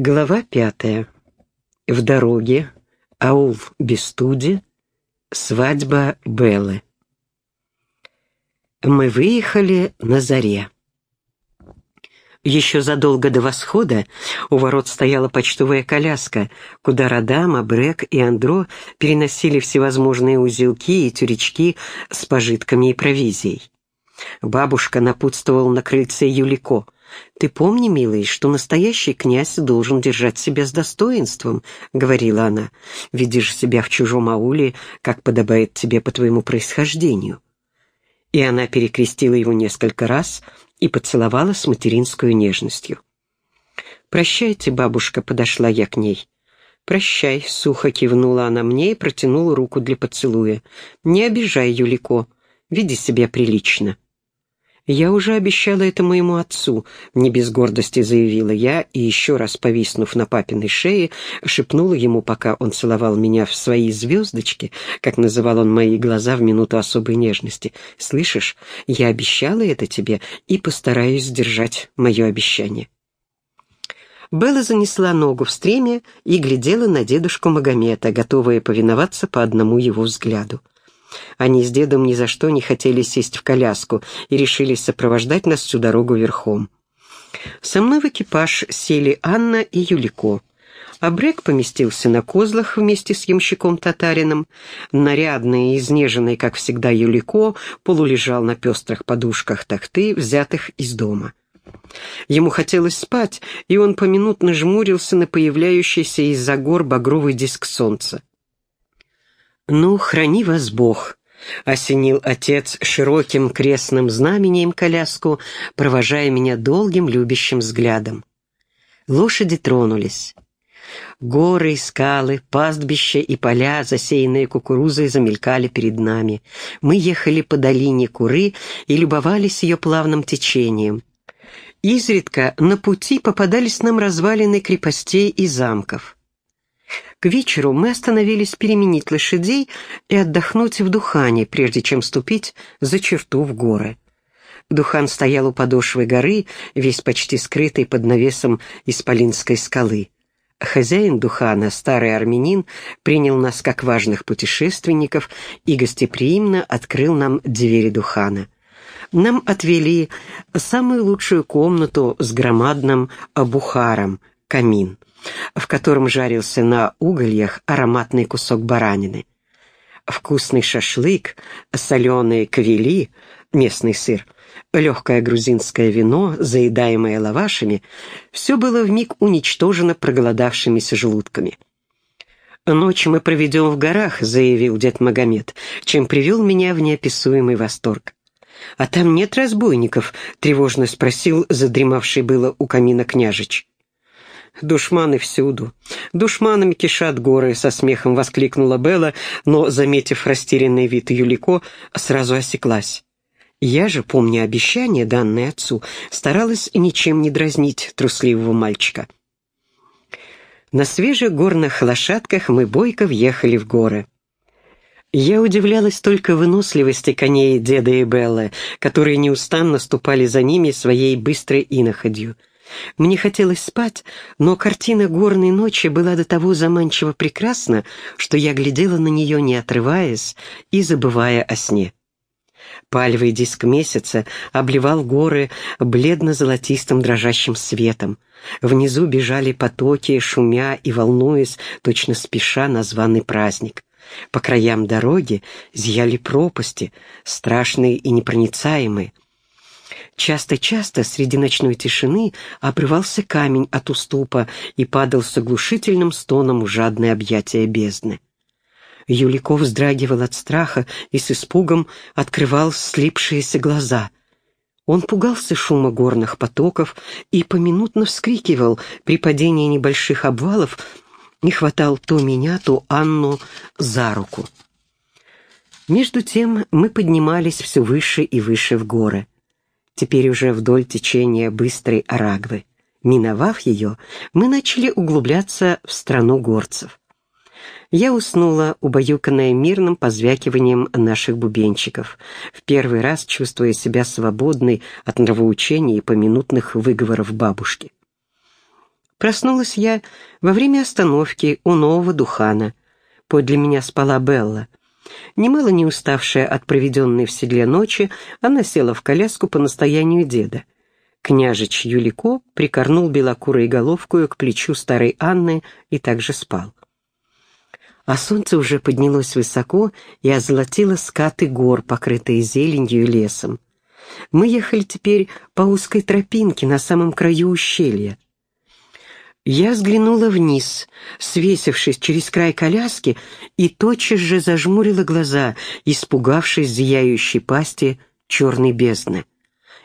Глава пятая. В дороге. Аул Бестуди. Свадьба Беллы. Мы выехали на заре. Еще задолго до восхода у ворот стояла почтовая коляска, куда Радама, Брек и Андро переносили всевозможные узелки и тюрячки с пожитками и провизией. Бабушка напутствовал на крыльце Юлико — «Ты помни, милый, что настоящий князь должен держать себя с достоинством», — говорила она. «Видишь себя в чужом ауле, как подобает тебе по твоему происхождению». И она перекрестила его несколько раз и поцеловала с материнской нежностью. «Прощайте, бабушка», — подошла я к ней. «Прощай», — сухо кивнула она мне и протянула руку для поцелуя. «Не обижай, Юлико, веди себя прилично». «Я уже обещала это моему отцу», — не без гордости заявила я, и еще раз повиснув на папиной шее, шепнула ему, пока он целовал меня в свои звездочки, как называл он мои глаза в минуту особой нежности. «Слышишь, я обещала это тебе и постараюсь сдержать мое обещание». Белла занесла ногу в стреме и глядела на дедушку Магомета, готовая повиноваться по одному его взгляду. Они с дедом ни за что не хотели сесть в коляску и решили сопровождать нас всю дорогу верхом. Со мной в экипаж сели Анна и Юлико. Абрек поместился на козлах вместе с ямщиком-татарином. Нарядный и изнеженный, как всегда, Юлико полулежал на пестрых подушках тахты, взятых из дома. Ему хотелось спать, и он поминутно жмурился на появляющийся из-за гор багровый диск солнца. «Ну, храни вас Бог», — осенил отец широким крестным знамением коляску, провожая меня долгим любящим взглядом. Лошади тронулись. Горы, скалы, пастбища и поля, засеянные кукурузой, замелькали перед нами. Мы ехали по долине Куры и любовались ее плавным течением. Изредка на пути попадались нам развалины крепостей и замков. К вечеру мы остановились переменить лошадей и отдохнуть в Духане, прежде чем ступить за черту в горы. Духан стоял у подошвы горы, весь почти скрытый под навесом Исполинской скалы. Хозяин Духана, старый армянин, принял нас как важных путешественников и гостеприимно открыл нам двери Духана. Нам отвели самую лучшую комнату с громадным бухаром, камин в котором жарился на угольях ароматный кусок баранины. Вкусный шашлык, соленые квели, местный сыр, легкое грузинское вино, заедаемое лавашами, все было вмиг уничтожено проголодавшимися желудками. «Ночь мы проведем в горах», — заявил дед Магомед, чем привел меня в неописуемый восторг. «А там нет разбойников?» — тревожно спросил задремавший было у камина княжич. «Душманы всюду. Душманами кишат горы», — со смехом воскликнула Белла, но, заметив растерянный вид Юлико, сразу осеклась. Я же, помня обещание, данное отцу, старалась ничем не дразнить трусливого мальчика. На свежих горных лошадках мы бойко въехали в горы. Я удивлялась только выносливости коней деда и Беллы, которые неустанно ступали за ними своей быстрой иноходью — мне хотелось спать, но картина горной ночи была до того заманчиво прекрасна, что я глядела на нее, не отрываясь и забывая о сне. Пальвый диск месяца обливал горы бледно-золотистым дрожащим светом. Внизу бежали потоки, шумя и волнуясь, точно спеша на званый праздник. По краям дороги зияли пропасти, страшные и непроницаемые — Часто-часто среди ночной тишины обрывался камень от уступа и падал с оглушительным стоном в жадное объятие бездны. Юликов вздрагивал от страха и с испугом открывал слипшиеся глаза. Он пугался шума горных потоков и поминутно вскрикивал при падении небольших обвалов и хватал то меня, то Анну за руку. Между тем мы поднимались все выше и выше в горы теперь уже вдоль течения быстрой Арагвы. Миновав ее, мы начали углубляться в страну горцев. Я уснула, убаюканная мирным позвякиванием наших бубенчиков, в первый раз чувствуя себя свободной от нравоучений и поминутных выговоров бабушки. Проснулась я во время остановки у нового Духана. Подле меня спала Белла. Немало не уставшая от проведенной в седле ночи, она села в коляску по настоянию деда. Княжич Юлико прикорнул белокурой головкую к плечу старой Анны и также спал. А солнце уже поднялось высоко и озолотило скаты гор, покрытые зеленью и лесом. Мы ехали теперь по узкой тропинке на самом краю ущелья. Я взглянула вниз, свесившись через край коляски, и тотчас же зажмурила глаза, испугавшись зияющей пасти черной бездны.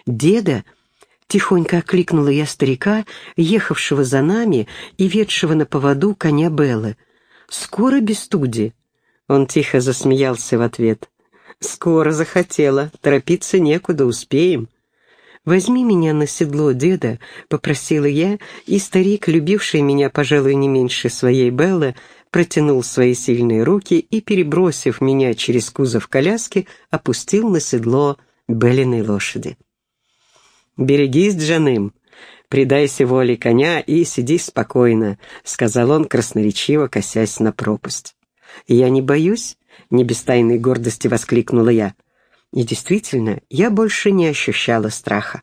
Деда тихонько окликнула я старика, ехавшего за нами и ведшего на поводу коня Беллы. «Скоро без студи?» Он тихо засмеялся в ответ. «Скоро захотела, торопиться некуда, успеем». «Возьми меня на седло деда», — попросила я, и старик, любивший меня, пожалуй, не меньше своей Беллы, протянул свои сильные руки и, перебросив меня через кузов коляски, опустил на седло Беллиной лошади. «Берегись, Джаным, предайся воле коня и сиди спокойно», — сказал он, красноречиво косясь на пропасть. «Я не боюсь», — не без тайной гордости воскликнула я. И действительно, я больше не ощущала страха.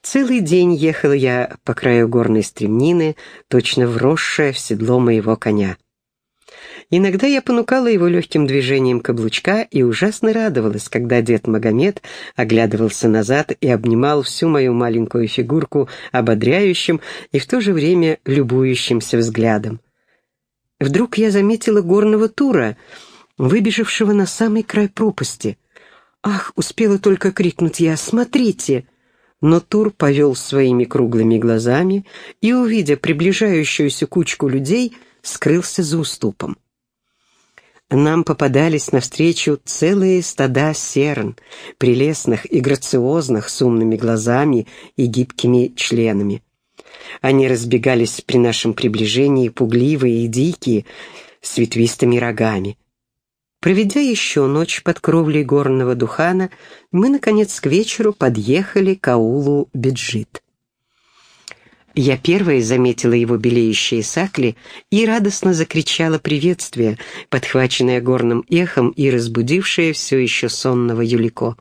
Целый день ехала я по краю горной стремнины, точно вросшая в седло моего коня. Иногда я понукала его легким движением каблучка и ужасно радовалась, когда дед Магомед оглядывался назад и обнимал всю мою маленькую фигурку ободряющим и в то же время любующимся взглядом. Вдруг я заметила горного тура, выбежавшего на самый край пропасти — «Ах!» — успела только крикнуть я. «Смотрите!» Но Тур повел своими круглыми глазами и, увидя приближающуюся кучку людей, скрылся за уступом. Нам попадались навстречу целые стада серн, прелестных и грациозных, с умными глазами и гибкими членами. Они разбегались при нашем приближении, пугливые и дикие, с ветвистыми рогами. Проведя еще ночь под кровлей горного духана, мы, наконец, к вечеру подъехали к аулу Беджит. Я первая заметила его белеющие сакли и радостно закричала приветствие, подхваченное горным эхом и разбудившее все еще сонного Юлико.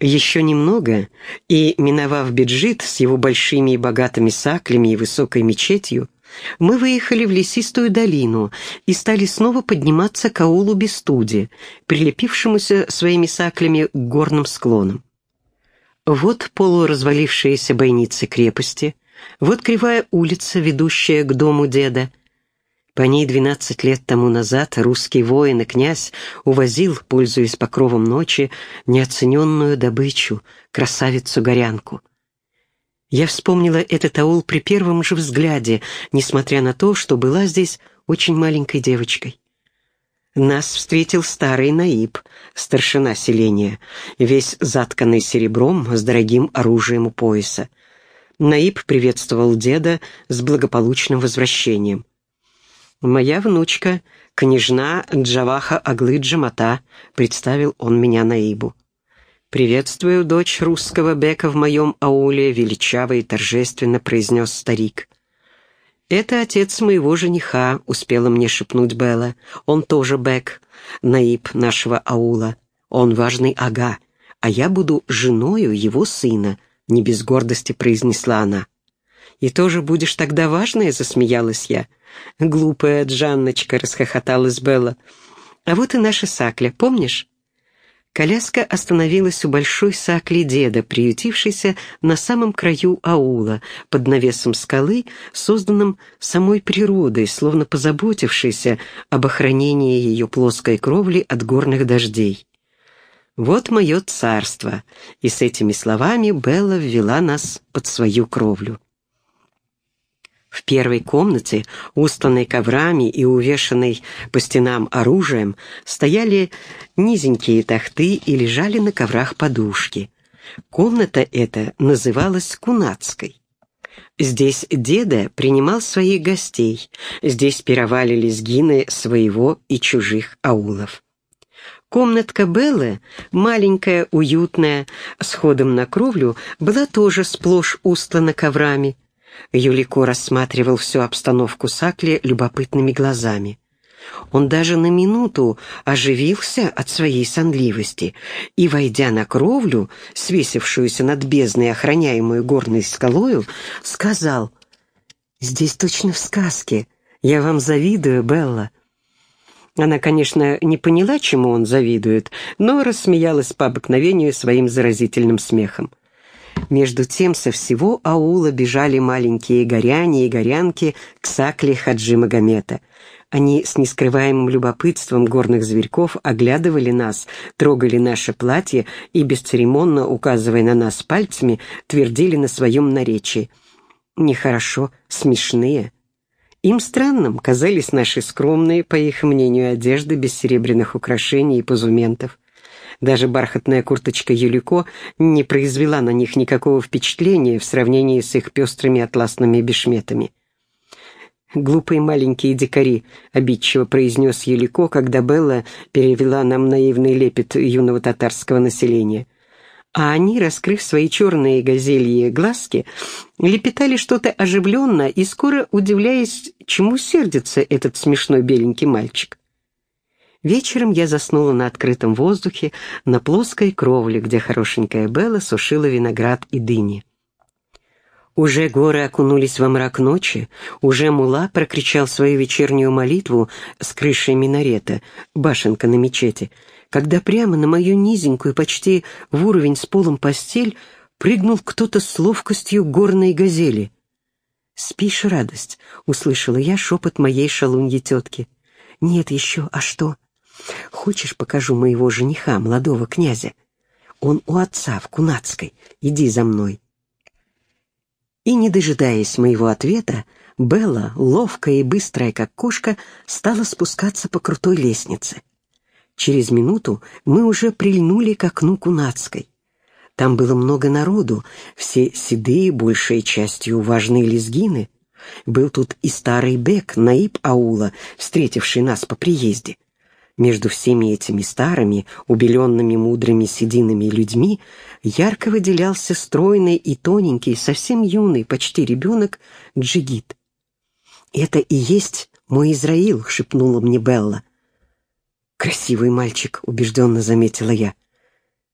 Еще немного, и, миновав Беджит с его большими и богатыми саклями и высокой мечетью, мы выехали в лесистую долину и стали снова подниматься к аулу Бестуди, прилепившемуся своими саклями к горным склонам. Вот полуразвалившиеся бойницы крепости, вот кривая улица, ведущая к дому деда. По ней двенадцать лет тому назад русский воин и князь увозил, пользуясь покровом ночи, неоцененную добычу, красавицу-горянку — я вспомнила этот аул при первом же взгляде, несмотря на то, что была здесь очень маленькой девочкой. Нас встретил старый Наиб, старшина селения, весь затканный серебром с дорогим оружием у пояса. Наиб приветствовал деда с благополучным возвращением. «Моя внучка, княжна Джаваха Аглы Джамата», — представил он меня Наибу. «Приветствую дочь русского бека в моем ауле», — величаво и торжественно произнес старик. «Это отец моего жениха», — успела мне шепнуть Белла. «Он тоже бек, наиб нашего аула. Он важный ага, а я буду женою его сына», — не без гордости произнесла она. «И тоже будешь тогда важная?» — засмеялась я. «Глупая Джанночка», — расхохоталась Белла. «А вот и наша сакля, помнишь?» Коляска остановилась у большой сакли деда, приютившейся на самом краю аула, под навесом скалы, созданным самой природой, словно позаботившейся об охранении ее плоской кровли от горных дождей. «Вот мое царство!» И с этими словами Белла ввела нас под свою кровлю. В первой комнате, устланной коврами и увешанной по стенам оружием, стояли низенькие тахты и лежали на коврах подушки. Комната эта называлась Кунацкой. Здесь деда принимал своих гостей, здесь пировали лезгины своего и чужих аулов. Комнатка Беллы, маленькая, уютная, с ходом на кровлю, была тоже сплошь устлана коврами. Юлико рассматривал всю обстановку Сакли любопытными глазами. Он даже на минуту оживился от своей сонливости и, войдя на кровлю, свесившуюся над бездной, охраняемую горной скалою, сказал, «Здесь точно в сказке. Я вам завидую, Белла». Она, конечно, не поняла, чему он завидует, но рассмеялась по обыкновению своим заразительным смехом. Между тем со всего аула бежали маленькие горяне и горянки к сакле Хаджи Магомета. Они с нескрываемым любопытством горных зверьков оглядывали нас, трогали наше платье и, бесцеремонно указывая на нас пальцами, твердили на своем наречии. «Нехорошо, смешные». Им странным казались наши скромные, по их мнению, одежды без серебряных украшений и позументов. Даже бархатная курточка Юлико не произвела на них никакого впечатления в сравнении с их пестрыми атласными бешметами. «Глупые маленькие дикари», — обидчиво произнес Юлико, когда Белла перевела нам наивный лепет юного татарского населения. А они, раскрыв свои черные газельи глазки, лепетали что-то оживленно и скоро удивляясь, чему сердится этот смешной беленький мальчик. Вечером я заснула на открытом воздухе, на плоской кровле, где хорошенькая Белла сушила виноград и дыни. Уже горы окунулись во мрак ночи, уже мула прокричал свою вечернюю молитву с крышей минарета, башенка на мечети, когда прямо на мою низенькую, почти в уровень с полом постель, прыгнул кто-то с ловкостью горной газели. «Спишь, радость?» — услышала я шепот моей шалуньи тетки. «Нет еще, а что?» Хочешь, покажу моего жениха, молодого князя? Он у отца в Кунацкой. Иди за мной». И, не дожидаясь моего ответа, Белла, ловкая и быстрая, как кошка, стала спускаться по крутой лестнице. Через минуту мы уже прильнули к окну Кунацкой. Там было много народу, все седые, большей частью важные лезгины. Был тут и старый бек, наиб аула, встретивший нас по приезде. Между всеми этими старыми, убеленными мудрыми сединами людьми ярко выделялся стройный и тоненький, совсем юный, почти ребенок, Джигит. «Это и есть мой Израил», — шепнула мне Белла. «Красивый мальчик», — убежденно заметила я.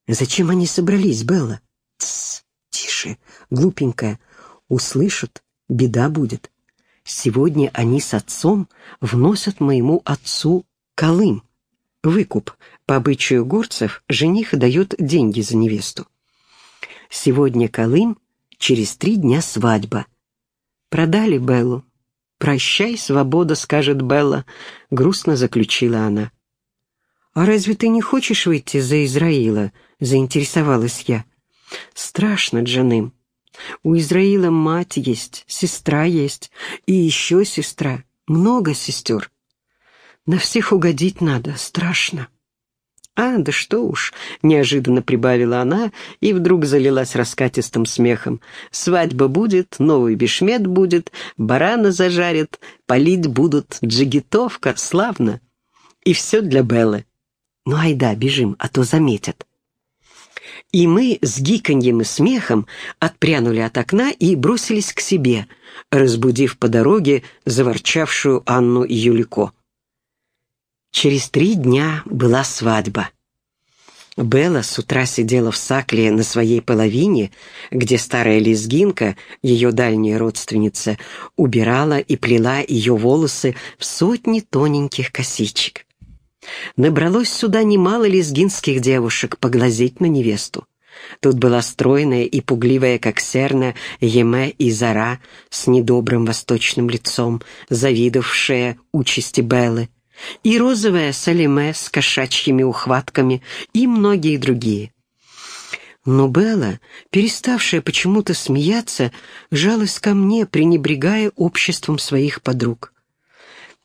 «Зачем они собрались, Белла?» «Тссс, тише, глупенькая. Услышат, беда будет. Сегодня они с отцом вносят моему отцу колым. Выкуп. По обычаю горцев жених дает деньги за невесту. Сегодня Колым, через три дня свадьба. Продали Беллу. «Прощай, свобода», — скажет Белла, — грустно заключила она. «А разве ты не хочешь выйти за Израила?» — заинтересовалась я. «Страшно, Джаным. У Израила мать есть, сестра есть, и еще сестра, много сестер. На всех угодить надо, страшно. «А, да что уж!» — неожиданно прибавила она и вдруг залилась раскатистым смехом. «Свадьба будет, новый бешмет будет, барана зажарят, полить будут, джигитовка, славно. И все для Беллы. Ну, айда, бежим, а то заметят». И мы с гиканьем и смехом отпрянули от окна и бросились к себе, разбудив по дороге заворчавшую Анну Юлико. Через три дня была свадьба. Белла с утра сидела в Сакле на своей половине, где старая лезгинка, ее дальняя родственница, убирала и плела ее волосы в сотни тоненьких косичек. Набралось сюда немало лезгинских девушек поглазеть на невесту. Тут была стройная и пугливая, как серна, Еме и Зара с недобрым восточным лицом, завидовавшая участи Беллы и розовая Салиме с кошачьими ухватками, и многие другие. Но Белла, переставшая почему-то смеяться, жалась ко мне, пренебрегая обществом своих подруг.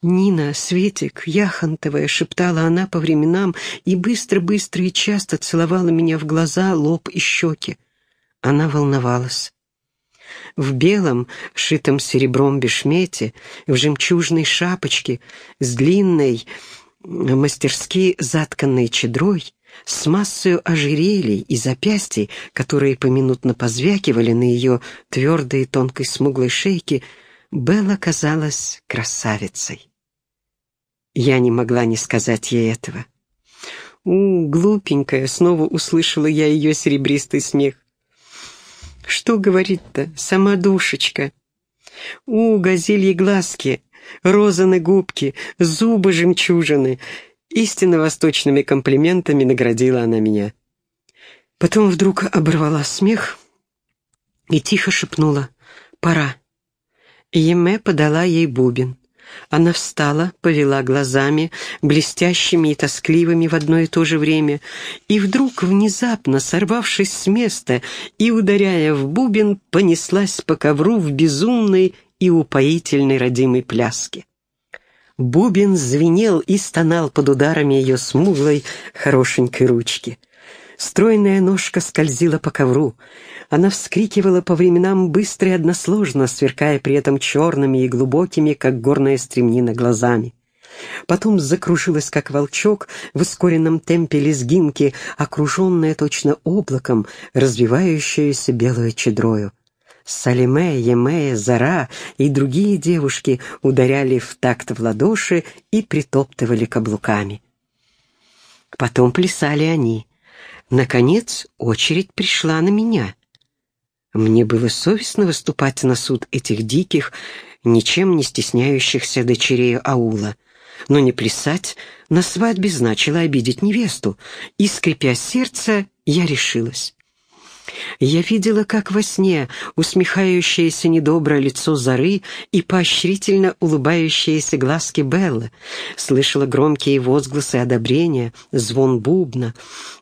«Нина, Светик, Яхонтовая», — шептала она по временам и быстро-быстро и часто целовала меня в глаза, лоб и щеки. Она волновалась в белом, шитом серебром бешмете, в жемчужной шапочке, с длинной, мастерски затканной чедрой, с массою ожерелий и запястий, которые поминутно позвякивали на ее твердой тонкой смуглой шейке, Белла казалась красавицей. Я не могла не сказать ей этого. «У, глупенькая!» — снова услышала я ее серебристый смех. «Что говорить-то, сама душечка?» «У, газельи глазки, розаны губки, зубы жемчужины!» Истинно восточными комплиментами наградила она меня. Потом вдруг оборвала смех и тихо шепнула «Пора». Еме подала ей бубен. Она встала, повела глазами, блестящими и тоскливыми в одно и то же время, и вдруг, внезапно сорвавшись с места и ударяя в бубен, понеслась по ковру в безумной и упоительной родимой пляске. Бубен звенел и стонал под ударами ее смуглой, хорошенькой ручки. Стройная ножка скользила по ковру. Она вскрикивала по временам быстро и односложно, сверкая при этом черными и глубокими, как горная стремнина, глазами. Потом закружилась, как волчок, в ускоренном темпе лезгинки, окруженная точно облаком, развивающаяся белую чедрою. Салиме, Емея, Зара и другие девушки ударяли в такт в ладоши и притоптывали каблуками. Потом плясали они. Наконец очередь пришла на меня. Мне было совестно выступать на суд этих диких, ничем не стесняющихся дочерей аула. Но не плясать на свадьбе значило обидеть невесту, и, скрипя сердце, я решилась. Я видела, как во сне, усмехающееся недоброе лицо Зары и поощрительно улыбающиеся глазки Беллы, слышала громкие возгласы одобрения, звон бубна,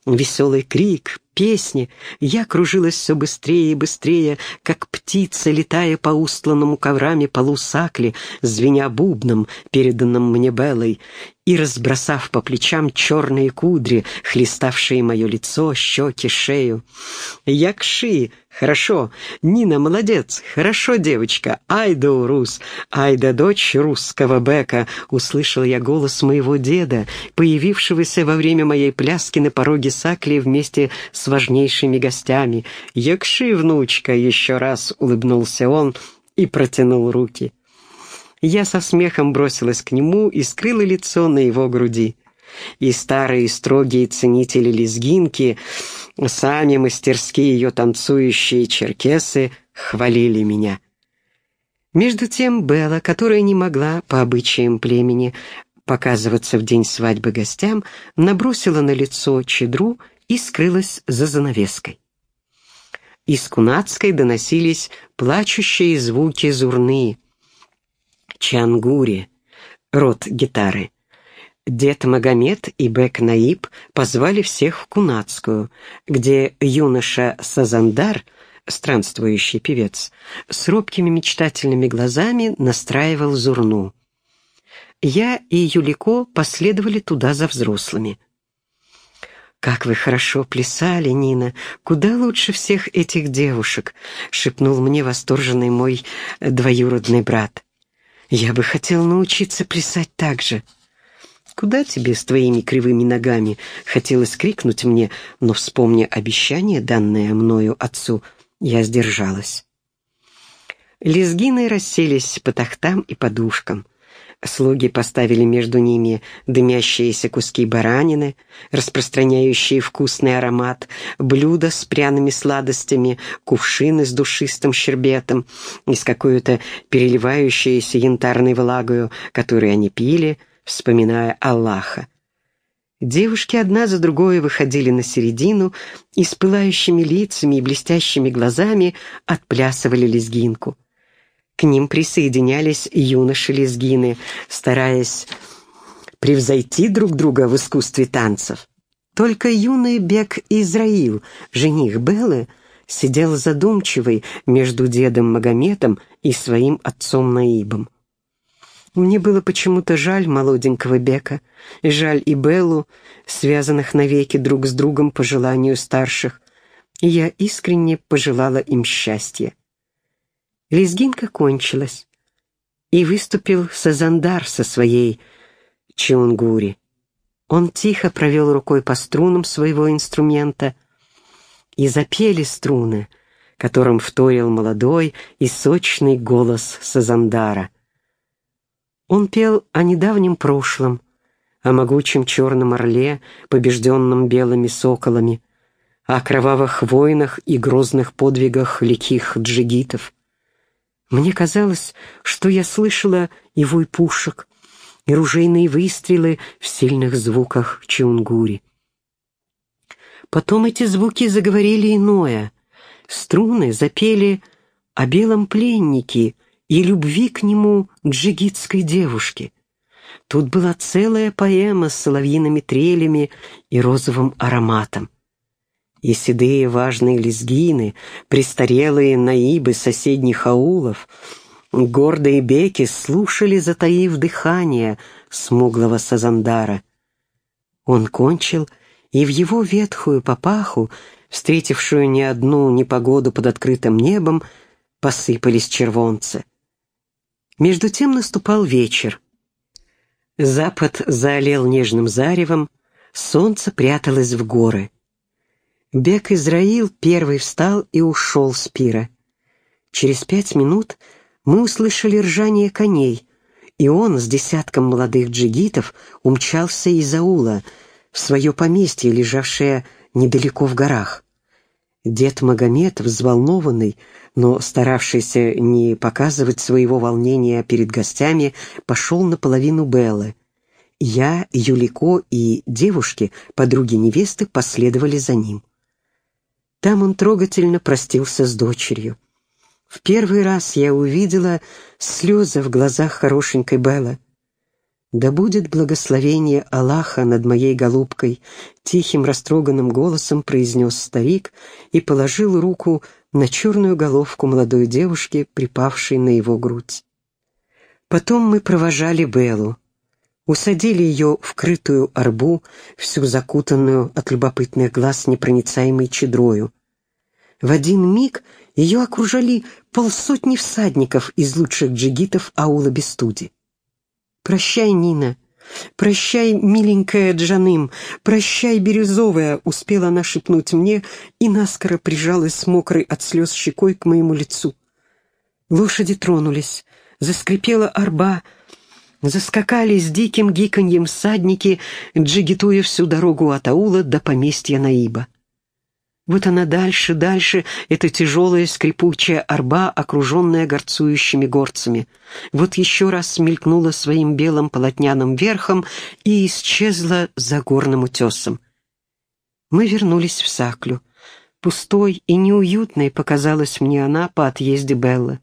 веселый крик, песни. Я кружилась все быстрее и быстрее, как птица, летая по устланному коврами полу сакли, звеня бубном, переданным мне Беллой, и разбросав по плечам черные кудри, хлеставшие мое лицо, щеки, шею. «Якши! Хорошо! Нина, молодец! Хорошо, девочка! Айда, Урус! Айда, дочь русского бека!» Услышал я голос моего деда, появившегося во время моей пляски на пороге Сакли вместе с важнейшими гостями. «Якши, внучка!» — еще раз улыбнулся он и протянул руки. Я со смехом бросилась к нему и скрыла лицо на его груди. И старые строгие ценители лезгинки, сами мастерские ее танцующие черкесы, хвалили меня. Между тем Белла, которая не могла, по обычаям племени, показываться в день свадьбы гостям, набросила на лицо чедру и скрылась за занавеской. Из Кунацкой доносились плачущие звуки зурны, чангури, род гитары. Дед Магомед и Бек Наиб позвали всех в Кунацкую, где юноша Сазандар, странствующий певец, с робкими мечтательными глазами настраивал зурну. Я и Юлико последовали туда за взрослыми. «Как вы хорошо плясали, Нина! Куда лучше всех этих девушек!» — шепнул мне восторженный мой двоюродный брат. Я бы хотел научиться плясать так же. «Куда тебе с твоими кривыми ногами?» — хотелось крикнуть мне, но, вспомня обещание, данное мною отцу, я сдержалась. Лезгины расселись по тахтам и подушкам. Слуги поставили между ними дымящиеся куски баранины, распространяющие вкусный аромат, блюда с пряными сладостями, кувшины с душистым щербетом и с какой-то переливающейся янтарной влагою, которую они пили, вспоминая Аллаха. Девушки одна за другой выходили на середину и с пылающими лицами и блестящими глазами отплясывали лезгинку. К ним присоединялись юноши-лезгины, стараясь превзойти друг друга в искусстве танцев. Только юный Бек Израил, жених Беллы, сидел задумчивый между дедом Магометом и своим отцом Наибом. Мне было почему-то жаль молоденького Бека, жаль и Беллу, связанных навеки друг с другом по желанию старших, и я искренне пожелала им счастья. Лезгинка кончилась, и выступил Сазандар со своей Чонгури. Он тихо провел рукой по струнам своего инструмента, и запели струны, которым вторил молодой и сочный голос Сазандара. Он пел о недавнем прошлом, о могучем черном орле, побежденном белыми соколами, о кровавых войнах и грозных подвигах ликих джигитов. Мне казалось, что я слышала и вой пушек, и ружейные выстрелы в сильных звуках чунгури. Потом эти звуки заговорили иное. Струны запели о белом пленнике и любви к нему джигитской девушки. Тут была целая поэма с соловьиными трелями и розовым ароматом. И седые важные лезгины, престарелые наибы соседних аулов — Гордые беки слушали, затаив дыхание смуглого Сазандара. Он кончил, и в его ветхую папаху, встретившую не одну непогоду под открытым небом, посыпались червонцы. Между тем наступал вечер. Запад заолел нежным заревом, солнце пряталось в горы. Бек Израил первый встал и ушел с пира. Через пять минут — мы услышали ржание коней, и он с десятком молодых джигитов умчался из аула в свое поместье, лежавшее недалеко в горах. Дед Магомед, взволнованный, но старавшийся не показывать своего волнения перед гостями, пошел наполовину Беллы. Я, Юлико и девушки, подруги невесты, последовали за ним. Там он трогательно простился с дочерью. В первый раз я увидела слезы в глазах хорошенькой Беллы. «Да будет благословение Аллаха над моей голубкой», — тихим растроганным голосом произнес старик и положил руку на черную головку молодой девушки, припавшей на его грудь. Потом мы провожали Беллу. Усадили ее в крытую арбу, всю закутанную от любопытных глаз непроницаемой чедрою. В один миг ее окружали полсотни всадников из лучших джигитов аула Бестуди. «Прощай, Нина! Прощай, миленькая Джаным! Прощай, бирюзовая!» — успела она шепнуть мне и наскоро прижалась мокрой от слез щекой к моему лицу. Лошади тронулись, заскрипела арба, заскакали с диким гиканьем всадники, джигитуя всю дорогу от аула до поместья Наиба. Вот она дальше, дальше, эта тяжелая скрипучая арба, окруженная горцующими горцами. Вот еще раз смелькнула своим белым полотняным верхом и исчезла за горным утесом. Мы вернулись в Саклю. Пустой и неуютной показалась мне она по отъезде Беллы.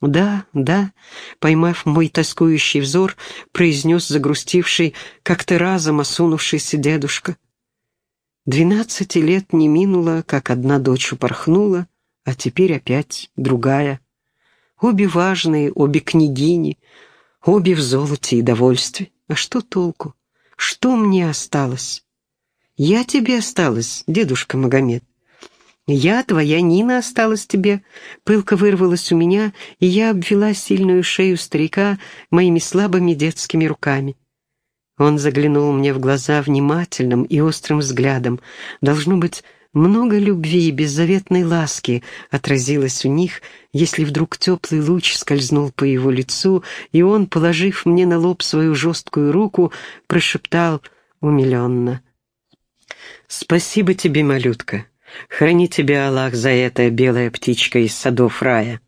«Да, да», — поймав мой тоскующий взор, произнес загрустивший, как-то разом осунувшийся дедушка — Двенадцати лет не минуло, как одна дочь упорхнула, а теперь опять другая. Обе важные, обе княгини, обе в золоте и довольстве. А что толку? Что мне осталось? Я тебе осталась, дедушка Магомед. Я, твоя Нина, осталась тебе. Пылка вырвалась у меня, и я обвела сильную шею старика моими слабыми детскими руками. Он заглянул мне в глаза внимательным и острым взглядом. Должно быть, много любви и беззаветной ласки отразилось у них, если вдруг теплый луч скользнул по его лицу, и он, положив мне на лоб свою жесткую руку, прошептал умиленно. «Спасибо тебе, малютка. Храни тебя, Аллах, за это, белая птичка из садов рая».